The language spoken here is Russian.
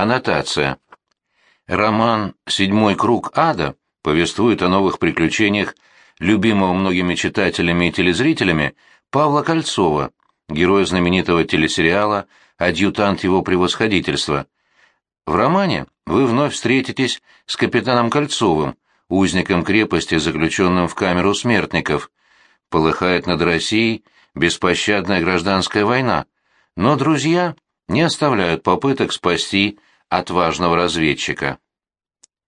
Аннотация. Роман «Седьмой круг ада» повествует о новых приключениях любимого многими читателями и телезрителями Павла Кольцова, героя знаменитого телесериала «Адъютант его превосходительства». В романе вы вновь встретитесь с капитаном Кольцовым, узником крепости, заключенным в камеру смертников. Полыхает над Россией беспощадная гражданская война, но друзья не оставляют попыток спасти отважного разведчика.